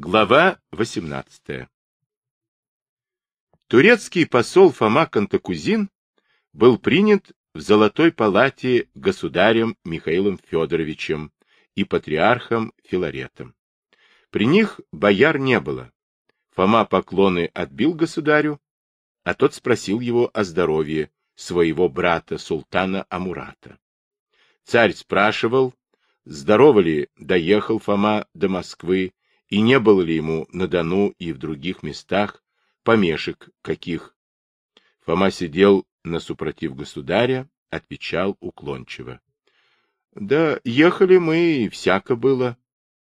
Глава 18 Турецкий посол Фома Кантакузин был принят в Золотой палате государем Михаилом Федоровичем и патриархом Филаретом. При них бояр не было. Фома поклоны отбил государю, а тот спросил его о здоровье своего брата султана Амурата. Царь спрашивал, здорово ли доехал Фома до Москвы и не было ли ему на Дону и в других местах помешек каких. Фома сидел на супротив государя, отвечал уклончиво. — Да ехали мы, и всяко было.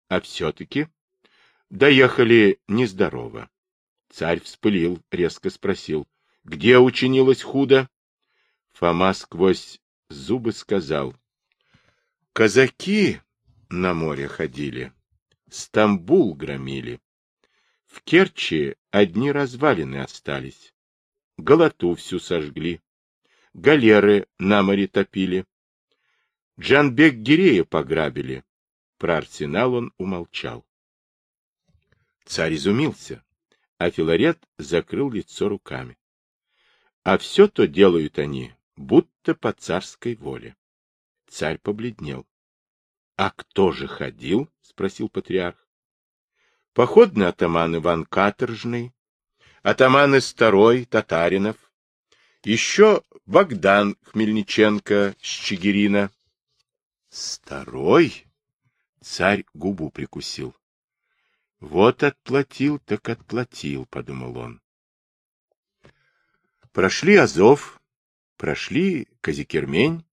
А все-таки доехали нездорово. Царь вспылил, резко спросил, — где учинилось худо? Фома сквозь зубы сказал, — Казаки на море ходили, Стамбул громили. В Керчи одни развалины остались. Голоту всю сожгли. Галеры на море топили. Джанбек Гирея пограбили. Про арсенал он умолчал. Царь изумился, а Филарет закрыл лицо руками. А все то делают они, будто по царской воле. Царь побледнел. — А кто же ходил? — спросил патриарх. — Походный атаман Иван Каторжный, атаманы Старой, Татаринов, еще Богдан Хмельниченко с Чигирина. — Старой? — царь губу прикусил. — Вот отплатил, так отплатил, — подумал он. Прошли Азов, прошли Казикермень,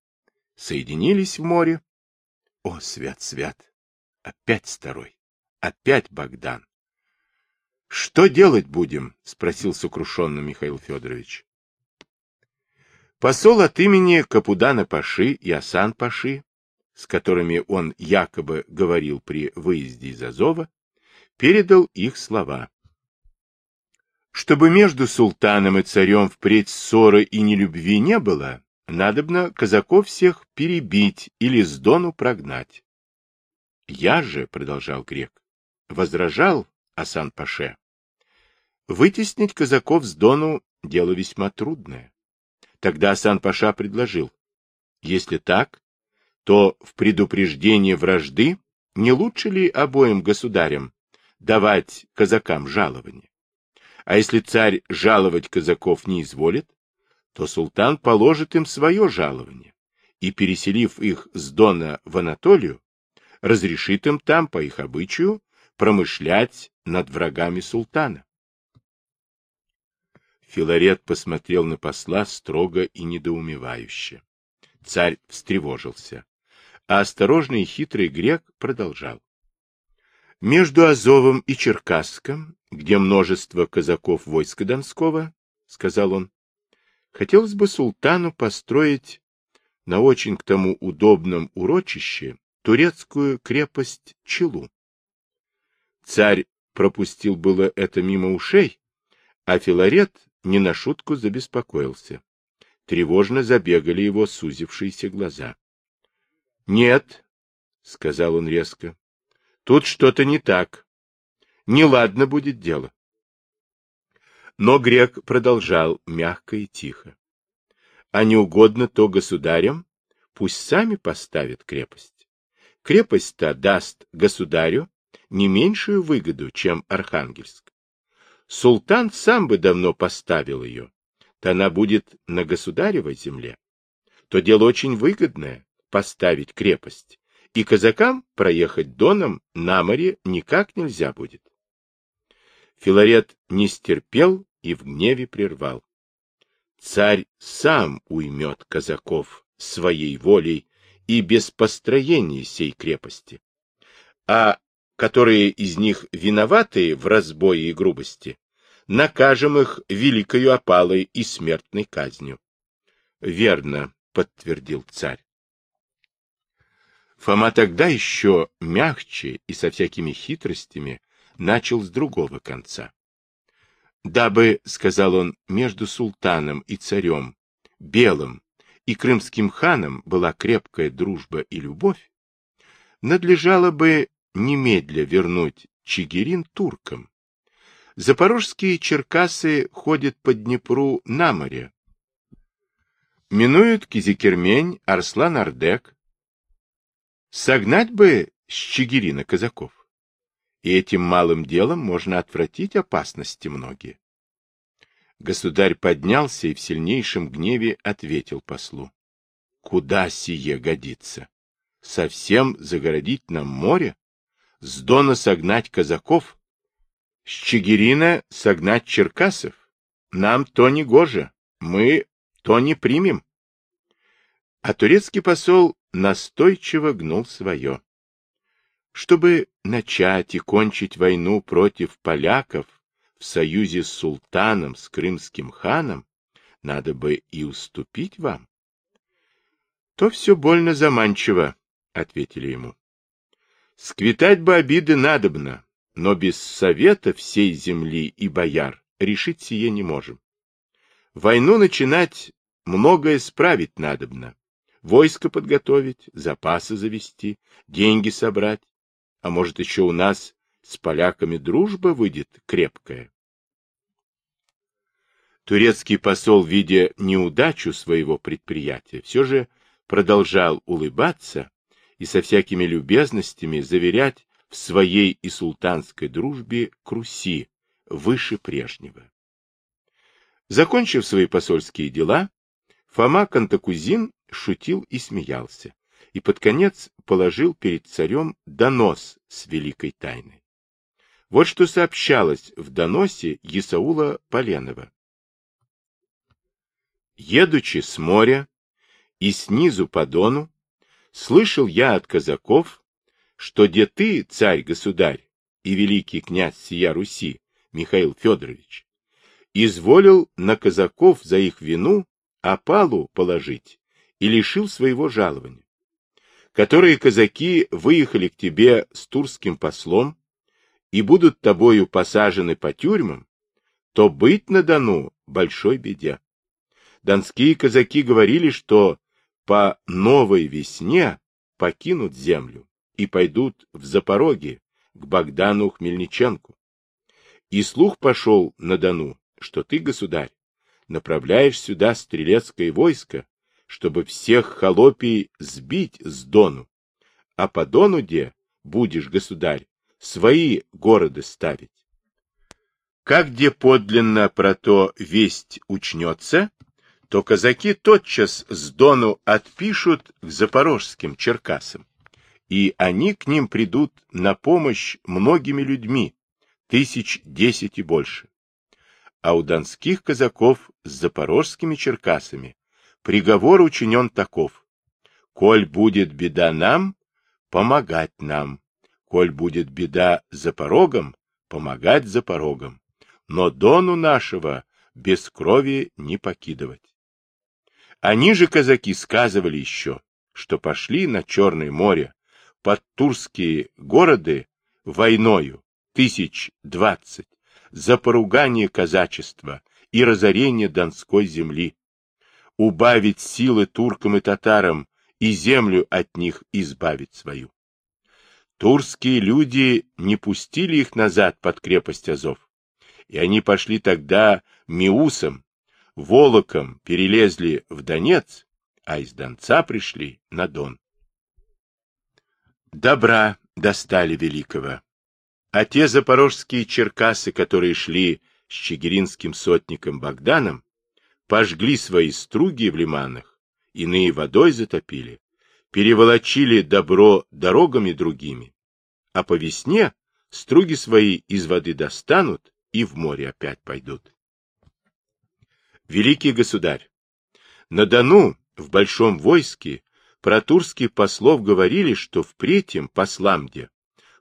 соединились в море. О, свят-свят! Опять старой! Опять Богдан! — Что делать будем? — спросил сокрушенно Михаил Федорович. Посол от имени Капудана Паши и Асан Паши, с которыми он якобы говорил при выезде из Азова, передал их слова. Чтобы между султаном и царем впредь ссоры и нелюбви не было, надобно казаков всех перебить или с Дону прогнать. Я же, — продолжал грек, — возражал Асан-Паше. Вытеснить казаков с Дону — дело весьма трудное. Тогда Асан-Паша предложил, если так, то в предупреждение вражды не лучше ли обоим государям давать казакам жалование? А если царь жаловать казаков не изволит, то султан положит им свое жалование и, переселив их с Дона в Анатолию, разрешит им там, по их обычаю, промышлять над врагами султана. Филарет посмотрел на посла строго и недоумевающе. Царь встревожился, а осторожный и хитрый грек продолжал. Между Азовом и Черкасском, где множество казаков войска Донского, — сказал он, Хотелось бы султану построить на очень к тому удобном урочище турецкую крепость Челу. Царь пропустил было это мимо ушей, а Филарет не на шутку забеспокоился. Тревожно забегали его сузившиеся глаза. — Нет, — сказал он резко, — тут что-то не так. Неладно будет дело. Но грек продолжал мягко и тихо. А не угодно то государям, пусть сами поставят крепость. Крепость-то даст государю не меньшую выгоду, чем Архангельск. Султан сам бы давно поставил ее, то она будет на государевой земле. То дело очень выгодное — поставить крепость, и казакам проехать доном на море никак нельзя будет. Филарет не стерпел и в гневе прервал. Царь сам уймет казаков своей волей и без построения сей крепости. А которые из них виноваты в разбое и грубости, накажем их великою опалой и смертной казнью. — Верно, — подтвердил царь. Фома тогда еще мягче и со всякими хитростями начал с другого конца. Дабы, — сказал он, — между султаном и царем, белым и крымским ханом была крепкая дружба и любовь, надлежало бы немедля вернуть Чигирин туркам. Запорожские черкасы ходят по Днепру на море. Минуют Кизикермень, Арслан-Ардек. Согнать бы с Чигирина казаков. И этим малым делом можно отвратить опасности многие. Государь поднялся и в сильнейшем гневе ответил послу. Куда сие годится? Совсем загородить нам море? С Дона согнать казаков? С Чигирина согнать черкасов? Нам то не гоже, мы то не примем. А турецкий посол настойчиво гнул свое. Чтобы начать и кончить войну против поляков, в союзе с султаном, с крымским ханом, надо бы и уступить вам. То все больно заманчиво, — ответили ему. Сквитать бы обиды надобно, но без совета всей земли и бояр решить сие не можем. Войну начинать многое справить надобно. Войско подготовить, запасы завести, деньги собрать. А может, еще у нас с поляками дружба выйдет крепкая. Турецкий посол, видя неудачу своего предприятия, все же продолжал улыбаться и со всякими любезностями заверять в своей и султанской дружбе к Руси выше прежнего. Закончив свои посольские дела, Фома Кантакузин шутил и смеялся, и под конец положил перед царем донос с великой тайной. Вот что сообщалось в доносе Исаула Поленова. Едучи с моря и снизу по Дону, слышал я от казаков, что где ты, царь-государь и великий князь сия Руси, Михаил Федорович, изволил на казаков за их вину опалу положить и лишил своего жалования, которые казаки выехали к тебе с турским послом и будут тобою посажены по тюрьмам, то быть на Дону большой беде. Донские казаки говорили, что по новой весне покинут землю и пойдут в Запороге к Богдану Хмельниченку. И слух пошел на Дону, что ты, государь, направляешь сюда стрелецкое войско, чтобы всех холопий сбить с Дону, а по Дону, где будешь, государь, свои города ставить. Как где подлинно про то весть учнется, то казаки тотчас с Дону отпишут к запорожским черкасам, и они к ним придут на помощь многими людьми, тысяч десять и больше. А у донских казаков с запорожскими черкасами приговор учинен таков. Коль будет беда нам, помогать нам, Коль будет беда за порогом, помогать за порогом, но дону нашего без крови не покидывать. Они же, казаки, сказывали еще, что пошли на Черное море под турские города войною тысяч двадцать за поругание казачества и разорение Донской земли, убавить силы туркам и татарам и землю от них избавить свою. Турские люди не пустили их назад под крепость Азов, и они пошли тогда Миусом, Волоком перелезли в Донец, а из Донца пришли на Дон. Добра достали великого. А те запорожские черкасы, которые шли с чигиринским сотником Богданом, пожгли свои струги в лиманах, иные водой затопили, переволочили добро дорогами другими, а по весне струги свои из воды достанут и в море опять пойдут. Великий государь, на Дону в большом войске про турских послов говорили, что впредь им, послам где,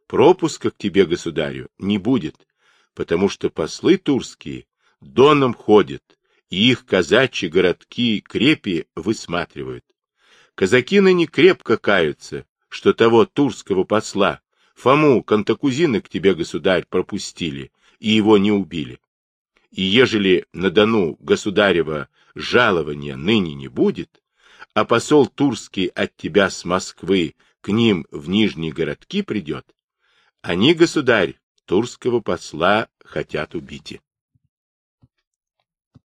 пропуска к тебе, государю, не будет, потому что послы турские доном ходят, и их казачьи городки крепи высматривают. Казаки ныне крепко каются, что того турского посла, Фому Кантакузина к тебе, государь, пропустили, и его не убили. И ежели на Дону государева жалования ныне не будет, а посол Турский от тебя с Москвы к ним в нижние городки придет, они, государь, турского посла хотят убить.